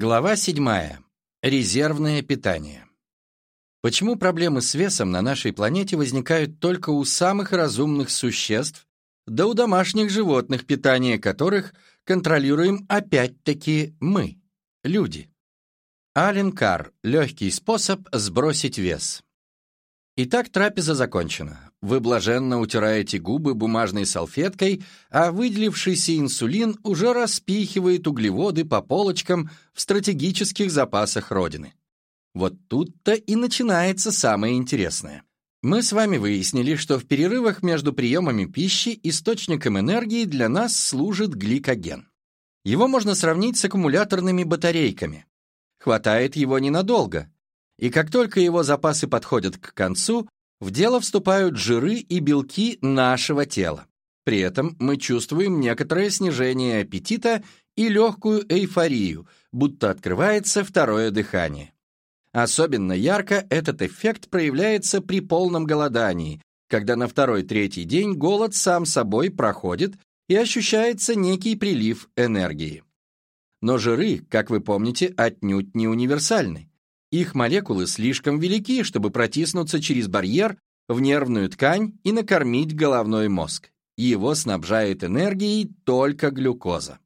Глава 7. Резервное питание. Почему проблемы с весом на нашей планете возникают только у самых разумных существ, да у домашних животных, питание которых контролируем опять-таки мы, люди? Ален Карр. Легкий способ сбросить вес. Итак, трапеза закончена. Вы блаженно утираете губы бумажной салфеткой, а выделившийся инсулин уже распихивает углеводы по полочкам в стратегических запасах Родины. Вот тут-то и начинается самое интересное. Мы с вами выяснили, что в перерывах между приемами пищи источником энергии для нас служит гликоген. Его можно сравнить с аккумуляторными батарейками. Хватает его ненадолго, и как только его запасы подходят к концу, в дело вступают жиры и белки нашего тела. При этом мы чувствуем некоторое снижение аппетита и легкую эйфорию, будто открывается второе дыхание. Особенно ярко этот эффект проявляется при полном голодании, когда на второй-третий день голод сам собой проходит и ощущается некий прилив энергии. Но жиры, как вы помните, отнюдь не универсальны. Их молекулы слишком велики, чтобы протиснуться через барьер в нервную ткань и накормить головной мозг. Его снабжает энергией только глюкоза.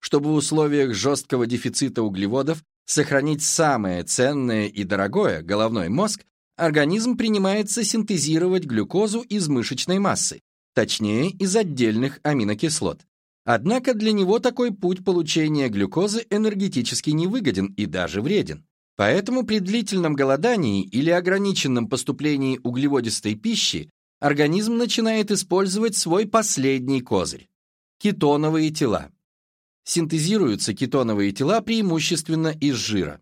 Чтобы в условиях жесткого дефицита углеводов сохранить самое ценное и дорогое, головной мозг, организм принимается синтезировать глюкозу из мышечной массы, точнее, из отдельных аминокислот. Однако для него такой путь получения глюкозы энергетически невыгоден и даже вреден. Поэтому при длительном голодании или ограниченном поступлении углеводистой пищи организм начинает использовать свой последний козырь – кетоновые тела. Синтезируются кетоновые тела преимущественно из жира.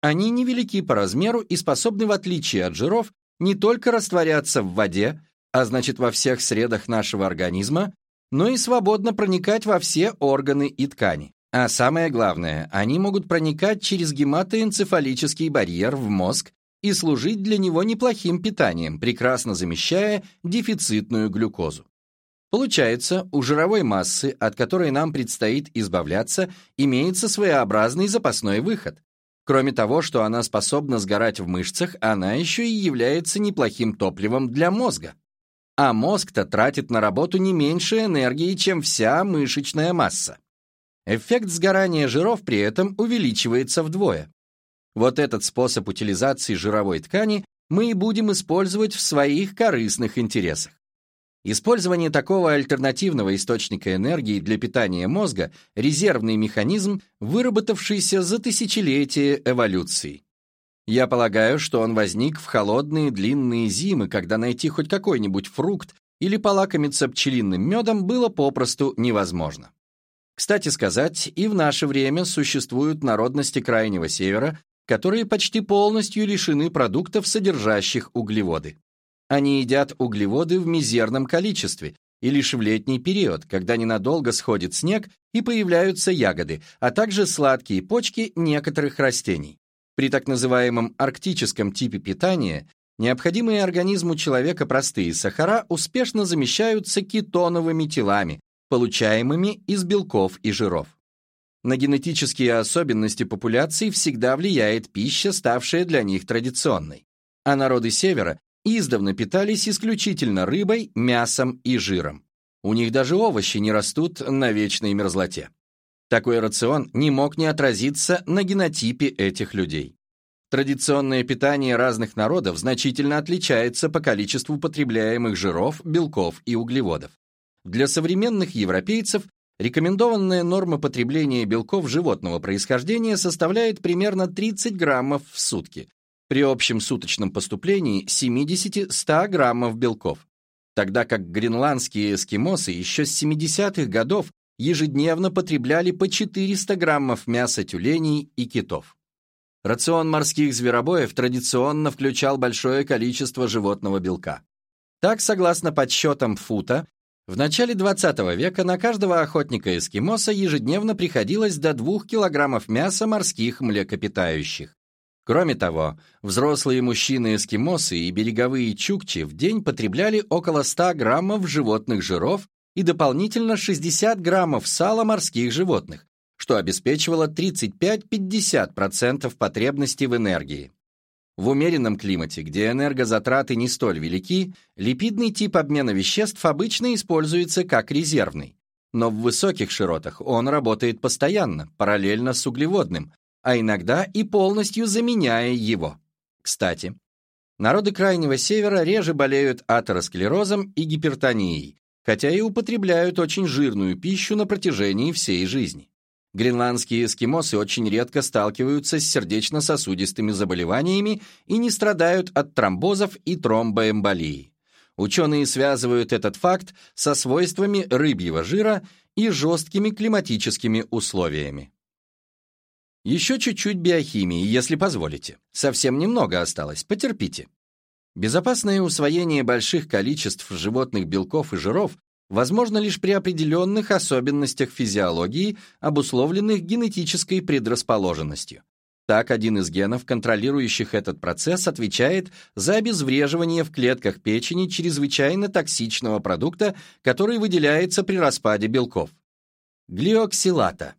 Они невелики по размеру и способны, в отличие от жиров, не только растворяться в воде, а значит во всех средах нашего организма, но и свободно проникать во все органы и ткани. А самое главное, они могут проникать через гематоэнцефалический барьер в мозг и служить для него неплохим питанием, прекрасно замещая дефицитную глюкозу. Получается, у жировой массы, от которой нам предстоит избавляться, имеется своеобразный запасной выход. Кроме того, что она способна сгорать в мышцах, она еще и является неплохим топливом для мозга. А мозг-то тратит на работу не меньше энергии, чем вся мышечная масса. Эффект сгорания жиров при этом увеличивается вдвое. Вот этот способ утилизации жировой ткани мы и будем использовать в своих корыстных интересах. Использование такого альтернативного источника энергии для питания мозга – резервный механизм, выработавшийся за тысячелетия эволюции. Я полагаю, что он возник в холодные длинные зимы, когда найти хоть какой-нибудь фрукт или полакомиться пчелиным медом было попросту невозможно. Кстати сказать, и в наше время существуют народности Крайнего Севера, которые почти полностью лишены продуктов, содержащих углеводы. Они едят углеводы в мизерном количестве и лишь в летний период, когда ненадолго сходит снег и появляются ягоды, а также сладкие почки некоторых растений. При так называемом арктическом типе питания необходимые организму человека простые сахара успешно замещаются кетоновыми телами, получаемыми из белков и жиров. На генетические особенности популяций всегда влияет пища, ставшая для них традиционной. А народы Севера издавна питались исключительно рыбой, мясом и жиром. У них даже овощи не растут на вечной мерзлоте. Такой рацион не мог не отразиться на генотипе этих людей. Традиционное питание разных народов значительно отличается по количеству потребляемых жиров, белков и углеводов. Для современных европейцев рекомендованная норма потребления белков животного происхождения составляет примерно 30 граммов в сутки, при общем суточном поступлении 70-100 граммов белков, тогда как гренландские эскимосы еще с 70-х годов ежедневно потребляли по 400 граммов мяса тюленей и китов. Рацион морских зверобоев традиционно включал большое количество животного белка. Так, согласно подсчетам Фута, в начале 20 века на каждого охотника-эскимоса ежедневно приходилось до 2 килограммов мяса морских млекопитающих. Кроме того, взрослые мужчины-эскимосы и береговые чукчи в день потребляли около 100 граммов животных жиров и дополнительно 60 граммов сала морских животных, что обеспечивало 35-50% потребностей в энергии. В умеренном климате, где энергозатраты не столь велики, липидный тип обмена веществ обычно используется как резервный. Но в высоких широтах он работает постоянно, параллельно с углеводным, а иногда и полностью заменяя его. Кстати, народы Крайнего Севера реже болеют атеросклерозом и гипертонией, хотя и употребляют очень жирную пищу на протяжении всей жизни. Гренландские эскимосы очень редко сталкиваются с сердечно-сосудистыми заболеваниями и не страдают от тромбозов и тромбоэмболии. Ученые связывают этот факт со свойствами рыбьего жира и жесткими климатическими условиями. Еще чуть-чуть биохимии, если позволите. Совсем немного осталось, потерпите. Безопасное усвоение больших количеств животных белков и жиров возможно лишь при определенных особенностях физиологии, обусловленных генетической предрасположенностью. Так, один из генов, контролирующих этот процесс, отвечает за обезвреживание в клетках печени чрезвычайно токсичного продукта, который выделяется при распаде белков – глиоксилата.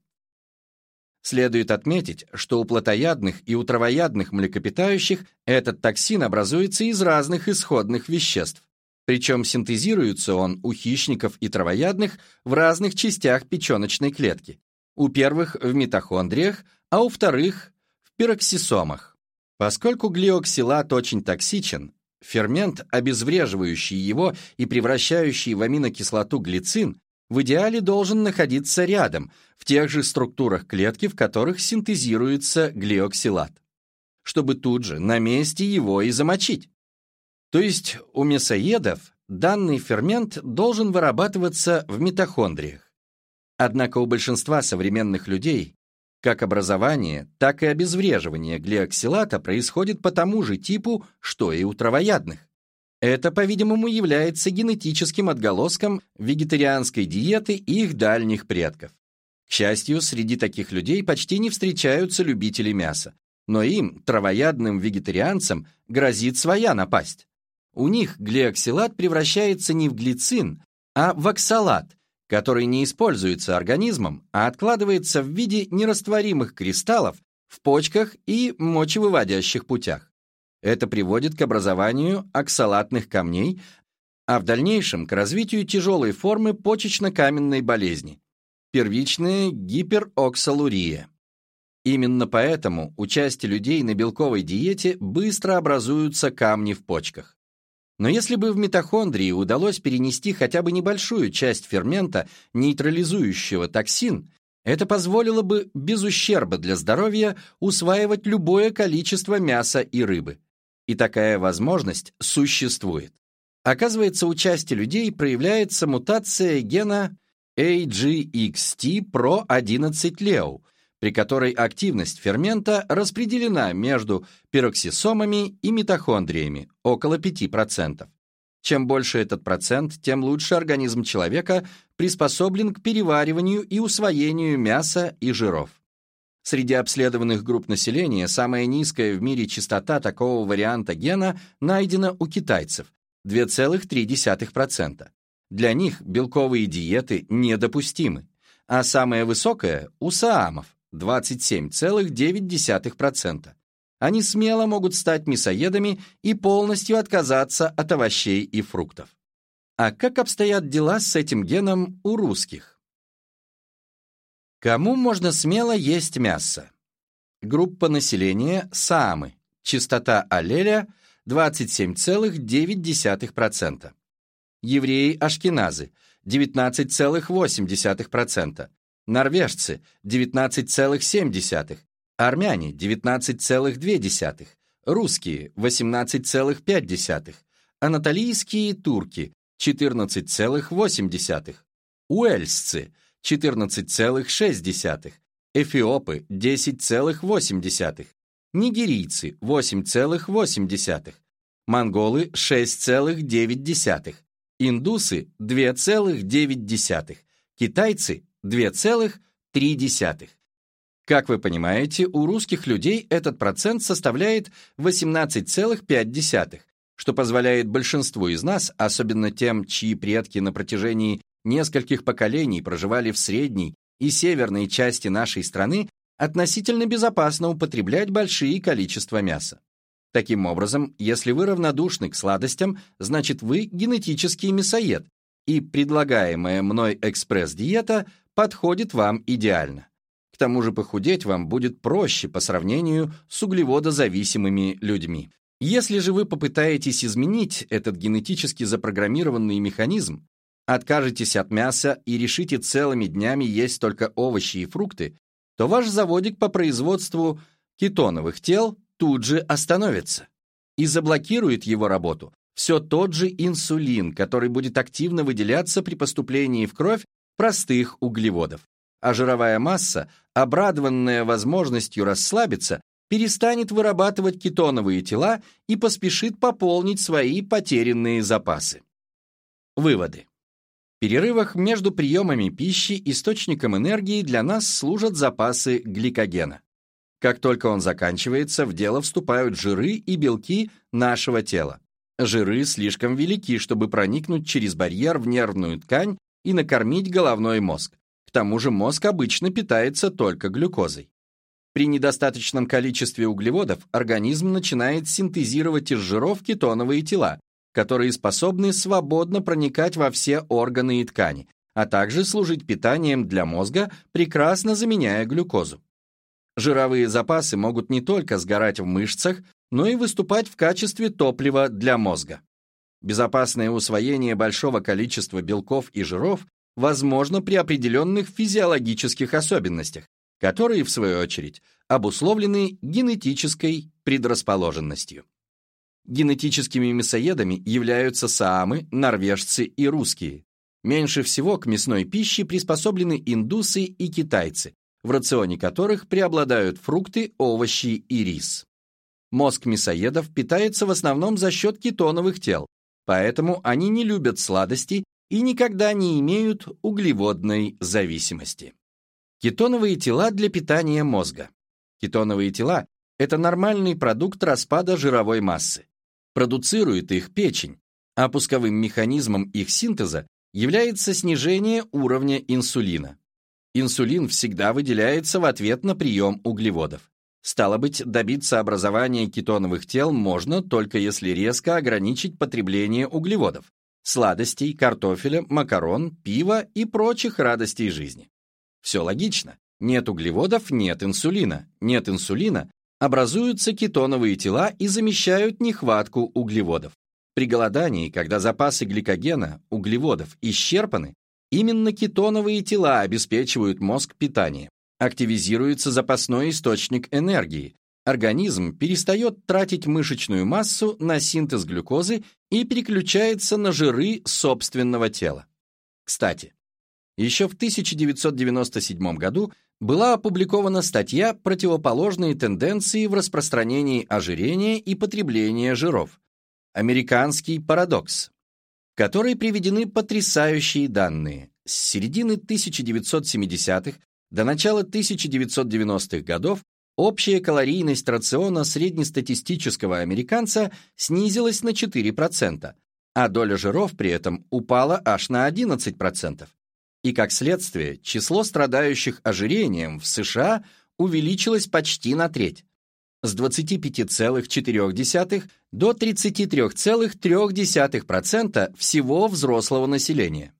Следует отметить, что у плотоядных и у травоядных млекопитающих этот токсин образуется из разных исходных веществ. Причем синтезируется он у хищников и травоядных в разных частях печеночной клетки. У первых в митохондриях, а у вторых в пироксисомах. Поскольку глиоксилат очень токсичен, фермент, обезвреживающий его и превращающий в аминокислоту глицин, в идеале должен находиться рядом, в тех же структурах клетки, в которых синтезируется глиоксилат, чтобы тут же на месте его и замочить. То есть у мясоедов данный фермент должен вырабатываться в митохондриях. Однако у большинства современных людей как образование, так и обезвреживание глиоксилата происходит по тому же типу, что и у травоядных. Это, по-видимому, является генетическим отголоском вегетарианской диеты их дальних предков. К счастью, среди таких людей почти не встречаются любители мяса, но им, травоядным вегетарианцам, грозит своя напасть. У них глиоксилат превращается не в глицин, а в оксалат, который не используется организмом, а откладывается в виде нерастворимых кристаллов в почках и мочевыводящих путях. Это приводит к образованию оксалатных камней, а в дальнейшем к развитию тяжелой формы почечно-каменной болезни – первичная гипероксалурия. Именно поэтому у части людей на белковой диете быстро образуются камни в почках. Но если бы в митохондрии удалось перенести хотя бы небольшую часть фермента, нейтрализующего токсин, это позволило бы без ущерба для здоровья усваивать любое количество мяса и рыбы. И такая возможность существует. Оказывается, у части людей проявляется мутация гена AGXT-PRO11-LEO, при которой активность фермента распределена между пироксисомами и митохондриями, около 5%. Чем больше этот процент, тем лучше организм человека приспособлен к перевариванию и усвоению мяса и жиров. Среди обследованных групп населения самая низкая в мире частота такого варианта гена найдена у китайцев – 2,3%. Для них белковые диеты недопустимы, а самая высокая – у саамов – 27,9%. Они смело могут стать мясоедами и полностью отказаться от овощей и фруктов. А как обстоят дела с этим геном у русских? Кому можно смело есть мясо? Группа населения Саамы. Частота аллеля 27,9%. Евреи-ашкеназы 19,8%. Норвежцы 19,7%. Армяне 19,2%. Русские 18,5%. Анатолийские турки 14,8%. Уэльсцы 14,6, эфиопы 10,8, нигерийцы 8,8, монголы 6,9, индусы 2,9, китайцы 2,3. Как вы понимаете, у русских людей этот процент составляет 18,5, что позволяет большинству из нас, особенно тем, чьи предки на протяжении нескольких поколений проживали в средней и северной части нашей страны, относительно безопасно употреблять большие количества мяса. Таким образом, если вы равнодушны к сладостям, значит вы генетический мясоед, и предлагаемая мной экспресс-диета подходит вам идеально. К тому же похудеть вам будет проще по сравнению с углеводозависимыми людьми. Если же вы попытаетесь изменить этот генетически запрограммированный механизм, откажетесь от мяса и решите целыми днями есть только овощи и фрукты, то ваш заводик по производству кетоновых тел тут же остановится и заблокирует его работу все тот же инсулин, который будет активно выделяться при поступлении в кровь простых углеводов. А жировая масса, обрадованная возможностью расслабиться, перестанет вырабатывать кетоновые тела и поспешит пополнить свои потерянные запасы. Выводы. В перерывах между приемами пищи источником энергии для нас служат запасы гликогена. Как только он заканчивается, в дело вступают жиры и белки нашего тела. Жиры слишком велики, чтобы проникнуть через барьер в нервную ткань и накормить головной мозг. К тому же мозг обычно питается только глюкозой. При недостаточном количестве углеводов организм начинает синтезировать из жиров кетоновые тела, которые способны свободно проникать во все органы и ткани, а также служить питанием для мозга, прекрасно заменяя глюкозу. Жировые запасы могут не только сгорать в мышцах, но и выступать в качестве топлива для мозга. Безопасное усвоение большого количества белков и жиров возможно при определенных физиологических особенностях, которые, в свою очередь, обусловлены генетической предрасположенностью. Генетическими мясоедами являются саамы, норвежцы и русские. Меньше всего к мясной пище приспособлены индусы и китайцы, в рационе которых преобладают фрукты, овощи и рис. Мозг мясоедов питается в основном за счет кетоновых тел, поэтому они не любят сладости и никогда не имеют углеводной зависимости. Кетоновые тела для питания мозга. Кетоновые тела – это нормальный продукт распада жировой массы продуцирует их печень, а пусковым механизмом их синтеза является снижение уровня инсулина. Инсулин всегда выделяется в ответ на прием углеводов. Стало быть, добиться образования кетоновых тел можно только если резко ограничить потребление углеводов, сладостей, картофеля, макарон, пива и прочих радостей жизни. Все логично. Нет углеводов – нет инсулина. Нет инсулина образуются кетоновые тела и замещают нехватку углеводов. При голодании, когда запасы гликогена, углеводов, исчерпаны, именно кетоновые тела обеспечивают мозг питанием. Активизируется запасной источник энергии. Организм перестает тратить мышечную массу на синтез глюкозы и переключается на жиры собственного тела. Кстати, еще в 1997 году была опубликована статья «Противоположные тенденции в распространении ожирения и потребления жиров. Американский парадокс», в которой приведены потрясающие данные. С середины 1970-х до начала 1990-х годов общая калорийность рациона среднестатистического американца снизилась на 4%, а доля жиров при этом упала аж на 11% и, как следствие, число страдающих ожирением в США увеличилось почти на треть с 25,4 до 33,3% всего взрослого населения.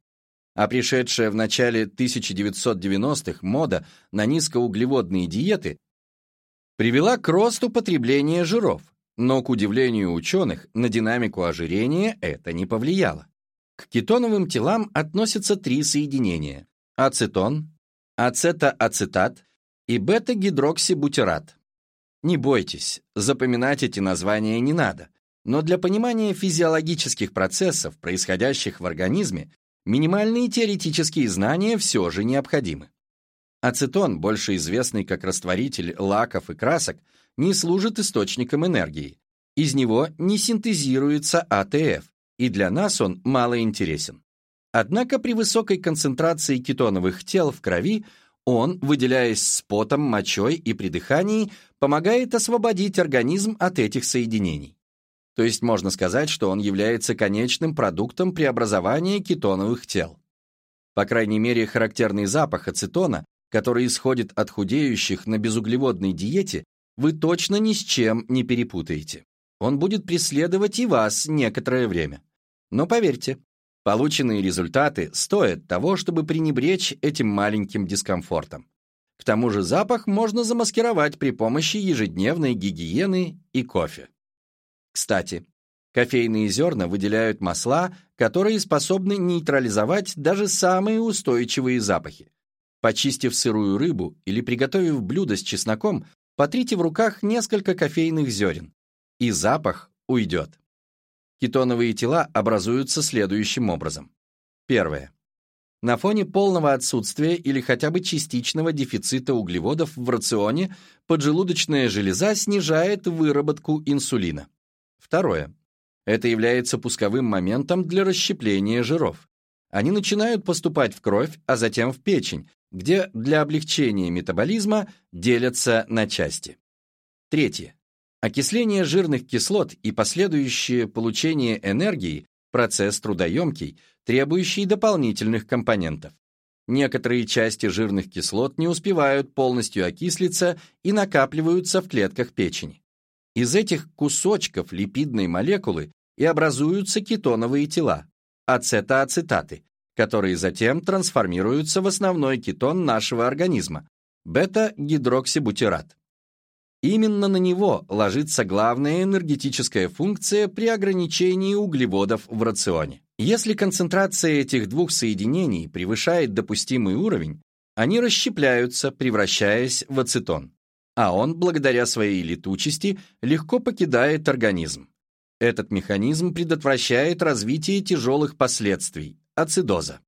А пришедшая в начале 1990-х мода на низкоуглеводные диеты привела к росту потребления жиров, но, к удивлению ученых, на динамику ожирения это не повлияло. К кетоновым телам относятся три соединения – ацетон, ацетоацетат и бета-гидроксибутират. Не бойтесь, запоминать эти названия не надо, но для понимания физиологических процессов, происходящих в организме, минимальные теоретические знания все же необходимы. Ацетон, больше известный как растворитель лаков и красок, не служит источником энергии. Из него не синтезируется АТФ, и для нас он мало интересен. Однако при высокой концентрации кетоновых тел в крови Он, выделяясь с потом, мочой и при дыхании, помогает освободить организм от этих соединений. То есть можно сказать, что он является конечным продуктом преобразования кетоновых тел. По крайней мере, характерный запах ацетона, который исходит от худеющих на безуглеводной диете, вы точно ни с чем не перепутаете. Он будет преследовать и вас некоторое время. Но поверьте, полученные результаты стоят того, чтобы пренебречь этим маленьким дискомфортом. К тому же запах можно замаскировать при помощи ежедневной гигиены и кофе. Кстати, кофейные зерна выделяют масла, которые способны нейтрализовать даже самые устойчивые запахи. Почистив сырую рыбу или приготовив блюдо с чесноком, потрите в руках несколько кофейных зерен, и запах уйдет. Кетоновые тела образуются следующим образом. Первое. На фоне полного отсутствия или хотя бы частичного дефицита углеводов в рационе поджелудочная железа снижает выработку инсулина. Второе. Это является пусковым моментом для расщепления жиров. Они начинают поступать в кровь, а затем в печень, где для облегчения метаболизма делятся на части. Третье. Окисление жирных кислот и последующее получение энергии – процесс трудоемкий, требующий дополнительных компонентов. Некоторые части жирных кислот не успевают полностью окислиться и накапливаются в клетках печени. Из этих кусочков липидной молекулы и образуются кетоновые тела – ацетоацетаты, которые затем трансформируются в основной кетон нашего организма – бета-гидроксибутират. Именно на него ложится главная энергетическая функция при ограничении углеводов в рационе. Если концентрация этих двух соединений превышает допустимый уровень, они расщепляются, превращаясь в ацетон. А он, благодаря своей летучести, легко покидает организм. Этот механизм предотвращает развитие тяжелых последствий – ацидоза.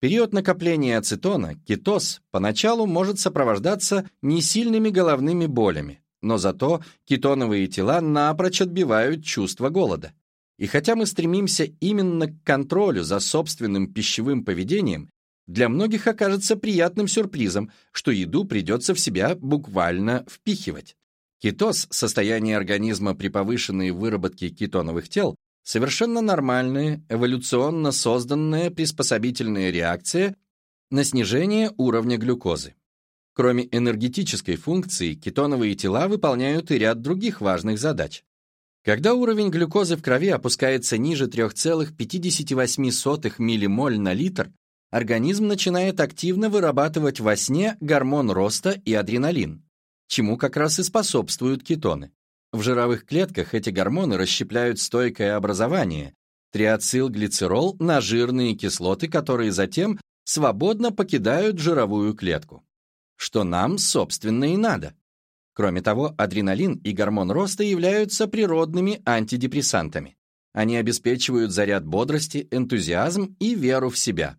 Период накопления ацетона, кетоз, поначалу может сопровождаться несильными головными болями, но зато кетоновые тела напрочь отбивают чувство голода. И хотя мы стремимся именно к контролю за собственным пищевым поведением, для многих окажется приятным сюрпризом, что еду придется в себя буквально впихивать. Кетоз – состояние организма при повышенной выработке кетоновых тел, совершенно нормальная, эволюционно созданная приспособительная реакция на снижение уровня глюкозы. Кроме энергетической функции, кетоновые тела выполняют и ряд других важных задач. Когда уровень глюкозы в крови опускается ниже 3,58 ммоль на литр, организм начинает активно вырабатывать во сне гормон роста и адреналин, чему как раз и способствуют кетоны. В жировых клетках эти гормоны расщепляют стойкое образование, триацилглицерол на жирные кислоты, которые затем свободно покидают жировую клетку что нам, собственно, и надо. Кроме того, адреналин и гормон роста являются природными антидепрессантами. Они обеспечивают заряд бодрости, энтузиазм и веру в себя.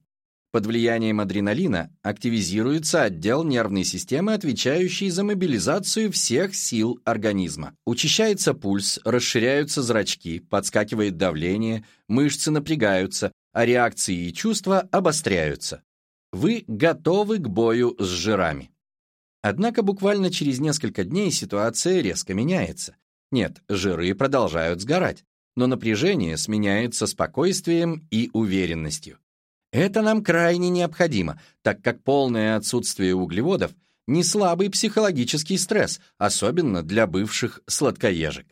Под влиянием адреналина активизируется отдел нервной системы, отвечающий за мобилизацию всех сил организма. Учащается пульс, расширяются зрачки, подскакивает давление, мышцы напрягаются, а реакции и чувства обостряются. Вы готовы к бою с жирами. Однако буквально через несколько дней ситуация резко меняется. Нет, жиры продолжают сгорать, но напряжение сменяется спокойствием и уверенностью. Это нам крайне необходимо, так как полное отсутствие углеводов – не слабый психологический стресс, особенно для бывших сладкоежек.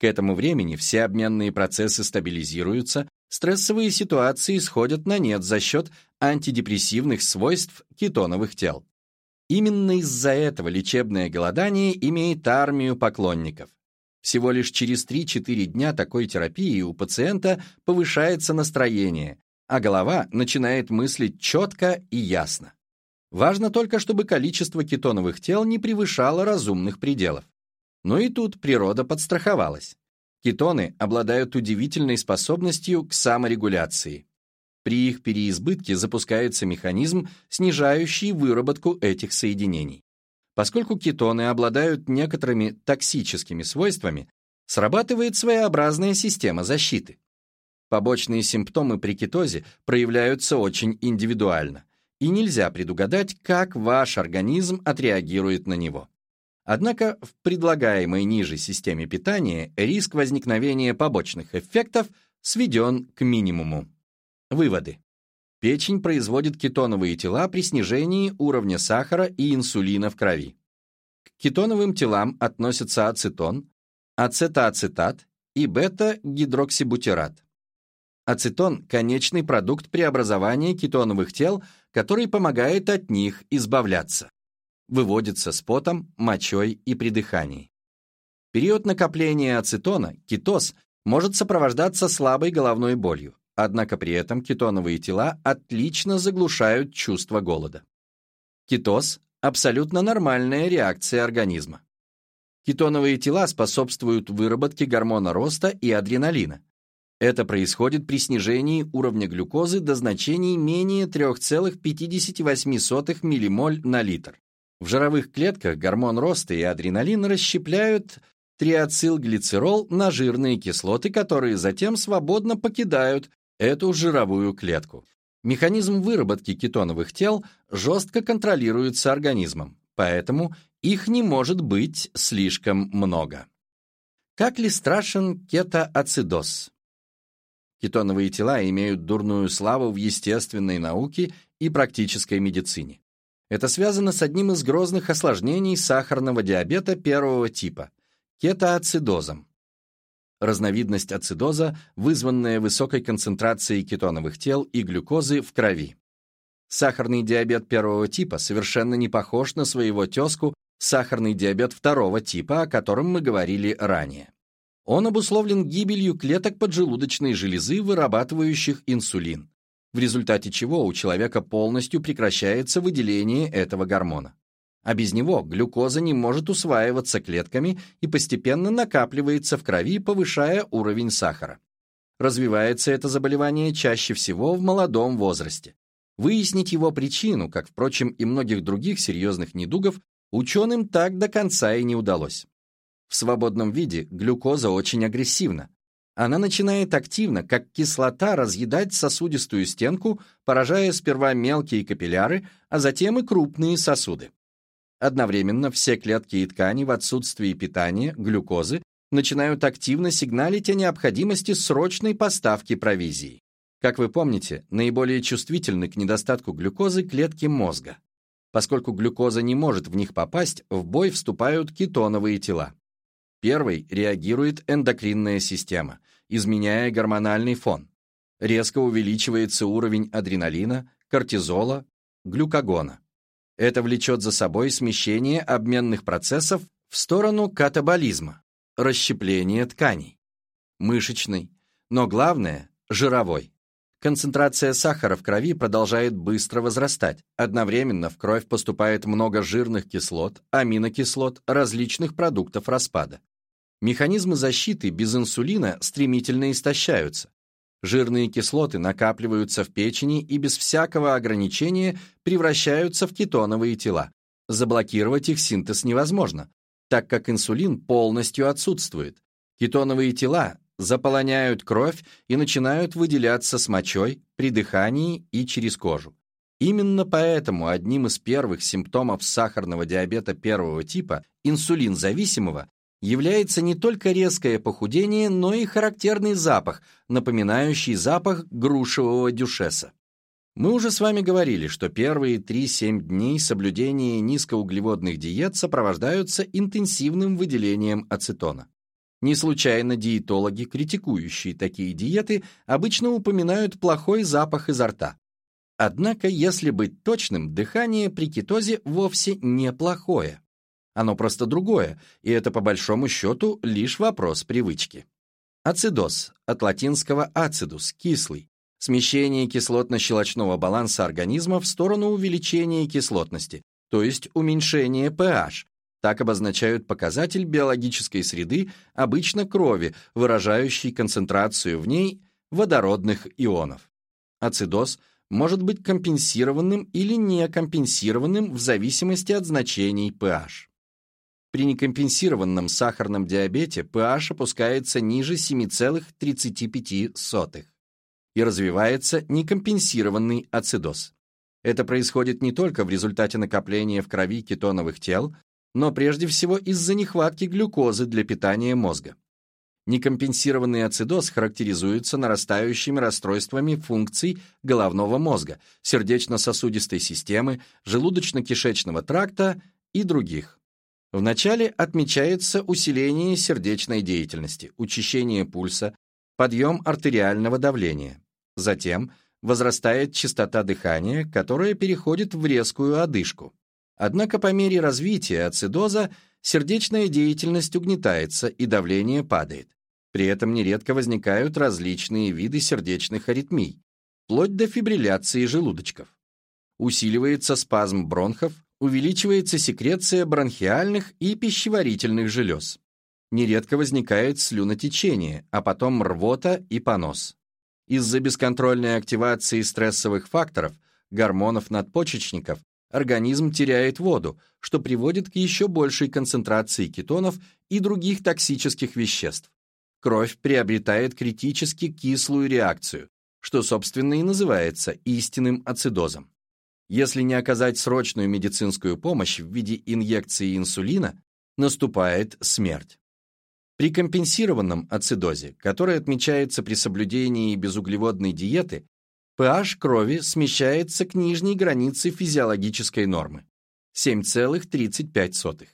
К этому времени все обменные процессы стабилизируются, стрессовые ситуации сходят на нет за счет антидепрессивных свойств кетоновых тел. Именно из-за этого лечебное голодание имеет армию поклонников. Всего лишь через 3-4 дня такой терапии у пациента повышается настроение, а голова начинает мыслить четко и ясно. Важно только, чтобы количество кетоновых тел не превышало разумных пределов. Но и тут природа подстраховалась. Кетоны обладают удивительной способностью к саморегуляции. При их переизбытке запускается механизм, снижающий выработку этих соединений. Поскольку кетоны обладают некоторыми токсическими свойствами, срабатывает своеобразная система защиты. Побочные симптомы при кетозе проявляются очень индивидуально. и нельзя предугадать, как ваш организм отреагирует на него. Однако в предлагаемой ниже системе питания риск возникновения побочных эффектов сведен к минимуму. Выводы. Печень производит кетоновые тела при снижении уровня сахара и инсулина в крови. К кетоновым телам относятся ацетон, ацетоацетат и бета-гидроксибутират. Ацетон – конечный продукт преобразования кетоновых тел, который помогает от них избавляться. Выводится с потом, мочой и при дыхании. Период накопления ацетона, кетоз, может сопровождаться слабой головной болью, однако при этом кетоновые тела отлично заглушают чувство голода. Кетоз – абсолютно нормальная реакция организма. Кетоновые тела способствуют выработке гормона роста и адреналина, это происходит при снижении уровня глюкозы до значений менее 3,58 ммоль на литр. В жировых клетках гормон роста и адреналин расщепляют триацилглицерол на жирные кислоты, которые затем свободно покидают эту жировую клетку. Механизм выработки кетоновых тел жестко контролируется организмом, поэтому их не может быть слишком много. Как ли страшен кетоацидоз? Кетоновые тела имеют дурную славу в естественной науке и практической медицине. Это связано с одним из грозных осложнений сахарного диабета первого типа – кетоацидозом. Разновидность ацидоза, вызванная высокой концентрацией кетоновых тел и глюкозы в крови. Сахарный диабет первого типа совершенно не похож на своего тезку сахарный диабет второго типа, о котором мы говорили ранее. Он обусловлен гибелью клеток поджелудочной железы, вырабатывающих инсулин, в результате чего у человека полностью прекращается выделение этого гормона. А без него глюкоза не может усваиваться клетками и постепенно накапливается в крови, повышая уровень сахара. Развивается это заболевание чаще всего в молодом возрасте. Выяснить его причину, как, впрочем, и многих других серьезных недугов, ученым так до конца и не удалось. В свободном виде глюкоза очень агрессивна. Она начинает активно, как кислота, разъедать сосудистую стенку, поражая сперва мелкие капилляры, а затем и крупные сосуды. Одновременно все клетки и ткани в отсутствии питания, глюкозы, начинают активно сигналить о необходимости срочной поставки провизии. Как вы помните, наиболее чувствительны к недостатку глюкозы клетки мозга. Поскольку глюкоза не может в них попасть, в бой вступают кетоновые тела. Первой реагирует эндокринная система, изменяя гормональный фон. Резко увеличивается уровень адреналина, кортизола, глюкагона. Это влечет за собой смещение обменных процессов в сторону катаболизма, расщепления тканей, мышечной, но главное – жировой. Концентрация сахара в крови продолжает быстро возрастать. Одновременно в кровь поступает много жирных кислот, аминокислот, различных продуктов распада. Механизмы защиты без инсулина стремительно истощаются. Жирные кислоты накапливаются в печени и без всякого ограничения превращаются в кетоновые тела. Заблокировать их синтез невозможно, так как инсулин полностью отсутствует. Кетоновые тела заполоняют кровь и начинают выделяться с мочой, при дыхании и через кожу. Именно поэтому одним из первых симптомов сахарного диабета первого типа, инсулин-зависимого, является не только резкое похудение, но и характерный запах, напоминающий запах грушевого дюшеса. Мы уже с вами говорили, что первые 3-7 дней соблюдения низкоуглеводных диет сопровождаются интенсивным выделением ацетона. Не случайно диетологи, критикующие такие диеты, обычно упоминают плохой запах изо рта. Однако, если быть точным, дыхание при кетозе вовсе неплохое. Оно просто другое, и это по большому счету лишь вопрос привычки. Ацидоз, от латинского ацидус, кислый, смещение кислотно-щелочного баланса организма в сторону увеличения кислотности, то есть уменьшение pH, так обозначают показатель биологической среды, обычно крови, выражающий концентрацию в ней водородных ионов. Ацидоз может быть компенсированным или некомпенсированным в зависимости от значений pH. При некомпенсированном сахарном диабете pH опускается ниже 7,35 и развивается некомпенсированный ацидоз. Это происходит не только в результате накопления в крови кетоновых тел, но прежде всего из-за нехватки глюкозы для питания мозга. Некомпенсированный ацидоз характеризуется нарастающими расстройствами функций головного мозга, сердечно-сосудистой системы, желудочно-кишечного тракта и других. Вначале отмечается усиление сердечной деятельности, учащение пульса, подъем артериального давления. Затем возрастает частота дыхания, которая переходит в резкую одышку. Однако по мере развития ацидоза сердечная деятельность угнетается и давление падает. При этом нередко возникают различные виды сердечных аритмий, вплоть до фибрилляции желудочков. Усиливается спазм бронхов, увеличивается секреция бронхиальных и пищеварительных желез. Нередко возникает слюнотечение, а потом рвота и понос. Из-за бесконтрольной активации стрессовых факторов, гормонов надпочечников, организм теряет воду, что приводит к еще большей концентрации кетонов и других токсических веществ кровь приобретает критически кислую реакцию, что, собственно, и называется истинным ацидозом. Если не оказать срочную медицинскую помощь в виде инъекции инсулина, наступает смерть. При компенсированном ацидозе, который отмечается при соблюдении безуглеводной диеты, pH крови смещается к нижней границе физиологической нормы – 7,35.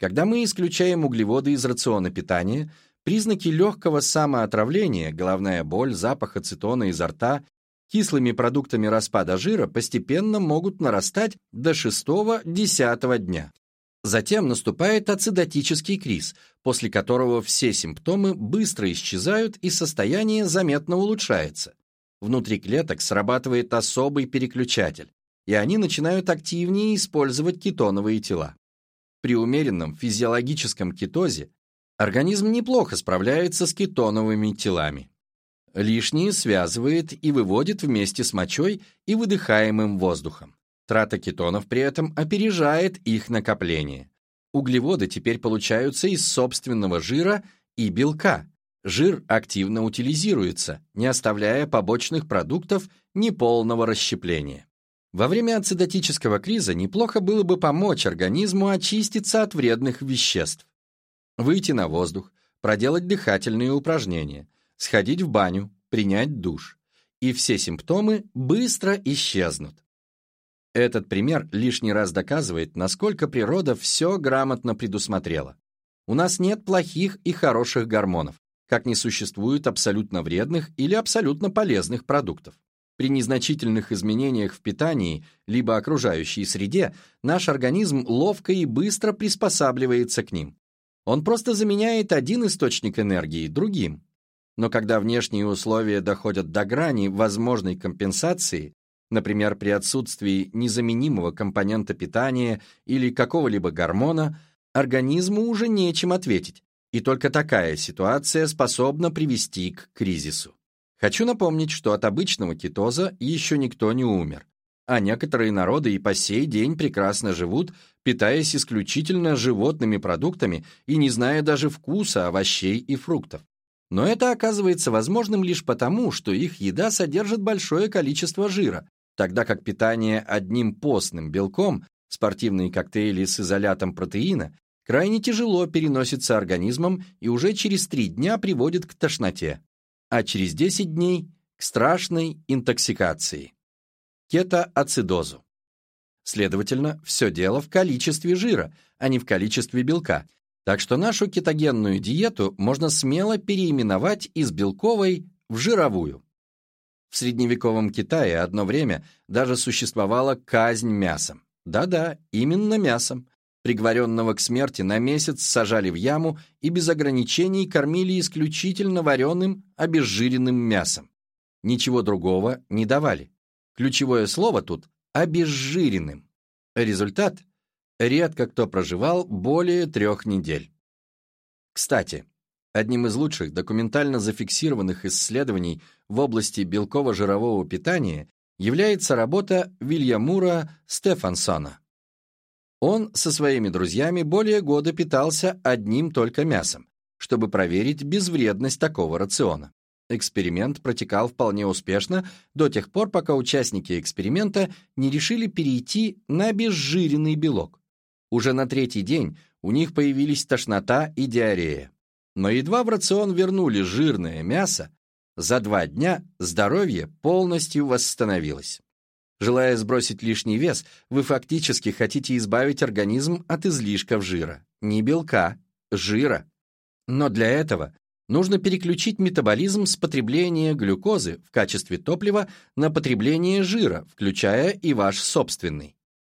Когда мы исключаем углеводы из рациона питания, Признаки легкого самоотравления, головная боль, запах ацетона изо рта, кислыми продуктами распада жира постепенно могут нарастать до 6-10 дня. Затем наступает ацидотический криз, после которого все симптомы быстро исчезают и состояние заметно улучшается. Внутри клеток срабатывает особый переключатель, и они начинают активнее использовать кетоновые тела. При умеренном физиологическом кетозе Организм неплохо справляется с кетоновыми телами. Лишнее связывает и выводит вместе с мочой и выдыхаемым воздухом. Трата кетонов при этом опережает их накопление. Углеводы теперь получаются из собственного жира и белка. Жир активно утилизируется, не оставляя побочных продуктов неполного расщепления. Во время ацидотического криза неплохо было бы помочь организму очиститься от вредных веществ выйти на воздух, проделать дыхательные упражнения, сходить в баню, принять душ. И все симптомы быстро исчезнут. Этот пример лишний раз доказывает, насколько природа все грамотно предусмотрела. У нас нет плохих и хороших гормонов, как не существует абсолютно вредных или абсолютно полезных продуктов. При незначительных изменениях в питании либо окружающей среде наш организм ловко и быстро приспосабливается к ним. Он просто заменяет один источник энергии другим. Но когда внешние условия доходят до грани возможной компенсации, например, при отсутствии незаменимого компонента питания или какого-либо гормона, организму уже нечем ответить, и только такая ситуация способна привести к кризису. Хочу напомнить, что от обычного кетоза еще никто не умер а некоторые народы и по сей день прекрасно живут, питаясь исключительно животными продуктами и не зная даже вкуса овощей и фруктов. Но это оказывается возможным лишь потому, что их еда содержит большое количество жира, тогда как питание одним постным белком, спортивные коктейли с изолятом протеина, крайне тяжело переносится организмом и уже через 3 дня приводит к тошноте, а через 10 дней – к страшной интоксикации кетоацидозу. Следовательно, все дело в количестве жира, а не в количестве белка, так что нашу кетогенную диету можно смело переименовать из белковой в жировую. В средневековом Китае одно время даже существовала казнь мясом. Да-да, именно мясом. Приговоренного к смерти на месяц сажали в яму и без ограничений кормили исключительно вареным, обезжиренным мясом. Ничего другого не давали. Ключевое слово тут «обезжиренным». Результат – редко кто проживал более трех недель. Кстати, одним из лучших документально зафиксированных исследований в области белково-жирового питания является работа Вильямура Стефансона. Он со своими друзьями более года питался одним только мясом, чтобы проверить безвредность такого рациона. Эксперимент протекал вполне успешно до тех пор, пока участники эксперимента не решили перейти на обезжиренный белок. Уже на третий день у них появились тошнота и диарея. Но едва в рацион вернули жирное мясо, за два дня здоровье полностью восстановилось. Желая сбросить лишний вес, вы фактически хотите избавить организм от излишков жира. Не белка, жира. Но для этого нужно переключить метаболизм с потребления глюкозы в качестве топлива на потребление жира, включая и ваш собственный.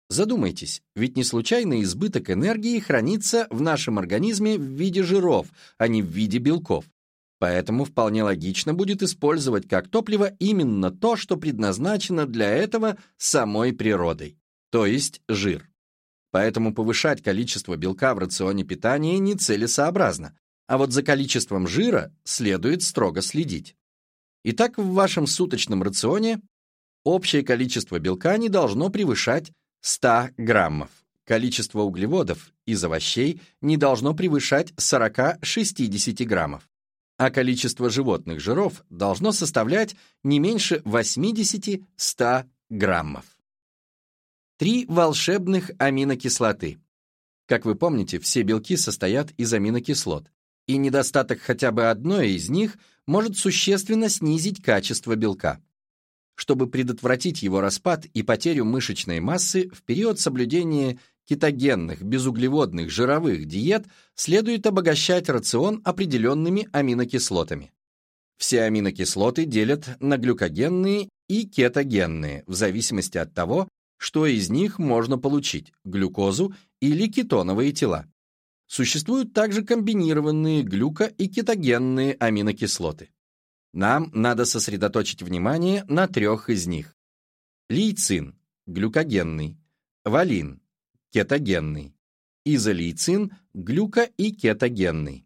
Задумайтесь, ведь не случайно избыток энергии хранится в нашем организме в виде жиров, а не в виде белков. Поэтому вполне логично будет использовать как топливо именно то, что предназначено для этого самой природой, то есть жир. Поэтому повышать количество белка в рационе питания нецелесообразно, а вот за количеством жира следует строго следить. Итак, в вашем суточном рационе общее количество белка не должно превышать 100 граммов. Количество углеводов из овощей не должно превышать 40-60 граммов. А количество животных жиров должно составлять не меньше 80-100 граммов. Три волшебных аминокислоты. Как вы помните, все белки состоят из аминокислот, и недостаток хотя бы одной из них может существенно снизить качество белка чтобы предотвратить его распад и потерю мышечной массы в период соблюдения кетогенных, безуглеводных, жировых диет следует обогащать рацион определенными аминокислотами. Все аминокислоты делят на глюкогенные и кетогенные, в зависимости от того, что из них можно получить – глюкозу или кетоновые тела. Существуют также комбинированные глюко- и кетогенные аминокислоты. Нам надо сосредоточить внимание на трех из них. Лейцин – глюкогенный, валин – кетогенный, изолейцин – глюко- и кетогенный.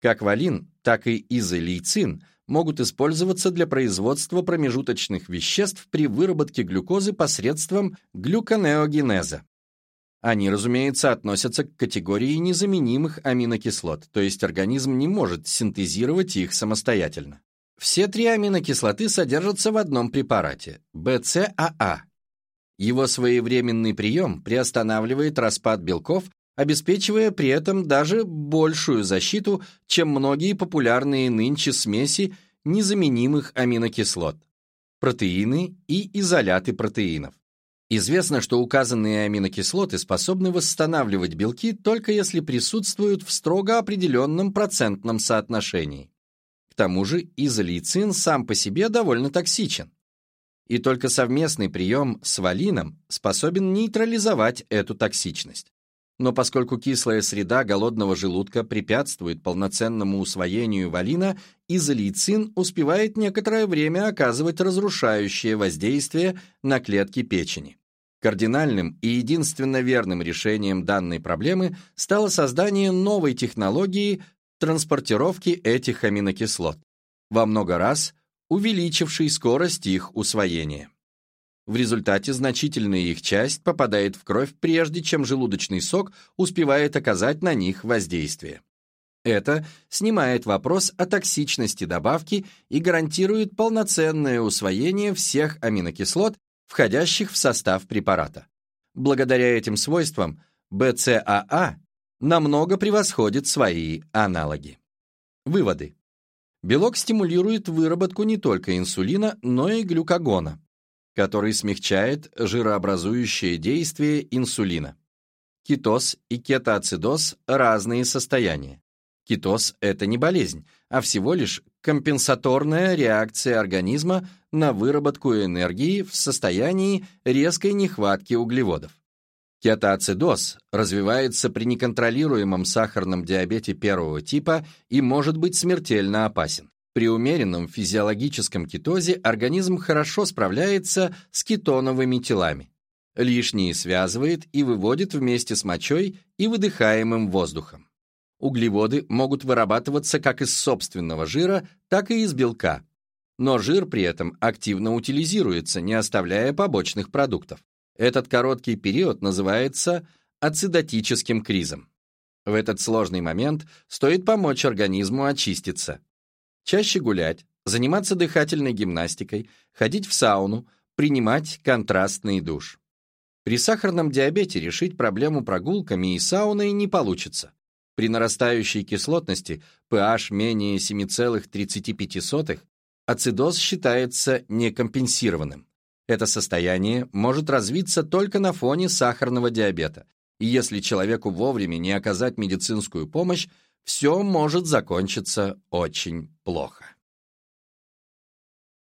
Как валин, так и изолейцин могут использоваться для производства промежуточных веществ при выработке глюкозы посредством глюконеогенеза. Они, разумеется, относятся к категории незаменимых аминокислот, то есть организм не может синтезировать их самостоятельно. Все три аминокислоты содержатся в одном препарате – БЦАА. Его своевременный прием приостанавливает распад белков, обеспечивая при этом даже большую защиту, чем многие популярные нынче смеси незаменимых аминокислот – протеины и изоляты протеинов. Известно, что указанные аминокислоты способны восстанавливать белки только если присутствуют в строго определенном процентном соотношении. К тому же изолейцин сам по себе довольно токсичен. И только совместный прием с валином способен нейтрализовать эту токсичность. Но поскольку кислая среда голодного желудка препятствует полноценному усвоению валина, изолейцин успевает некоторое время оказывать разрушающее воздействие на клетки печени. Кардинальным и единственно верным решением данной проблемы стало создание новой технологии транспортировки этих аминокислот, во много раз увеличившей скорость их усвоения. В результате значительная их часть попадает в кровь прежде, чем желудочный сок успевает оказать на них воздействие. Это снимает вопрос о токсичности добавки и гарантирует полноценное усвоение всех аминокислот, входящих в состав препарата. Благодаря этим свойствам БЦАА намного превосходит свои аналоги. Выводы. Белок стимулирует выработку не только инсулина, но и глюкагона, который смягчает жирообразующее действие инсулина. Кетоз и кетоацидоз – разные состояния. Кетоз – это не болезнь, а всего лишь компенсаторная реакция организма на выработку энергии в состоянии резкой нехватки углеводов. Кетоацидоз развивается при неконтролируемом сахарном диабете первого типа и может быть смертельно опасен. При умеренном физиологическом кетозе организм хорошо справляется с кетоновыми телами. Лишние связывает и выводит вместе с мочой и выдыхаемым воздухом. Углеводы могут вырабатываться как из собственного жира, так и из белка. Но жир при этом активно утилизируется, не оставляя побочных продуктов. Этот короткий период называется ацидотическим кризом. В этот сложный момент стоит помочь организму очиститься. чаще гулять, заниматься дыхательной гимнастикой, ходить в сауну, принимать контрастный душ. При сахарном диабете решить проблему прогулками и сауной не получится. При нарастающей кислотности pH менее 7,35 ацидоз считается некомпенсированным. Это состояние может развиться только на фоне сахарного диабета, и если человеку вовремя не оказать медицинскую помощь, все может закончиться очень плохо.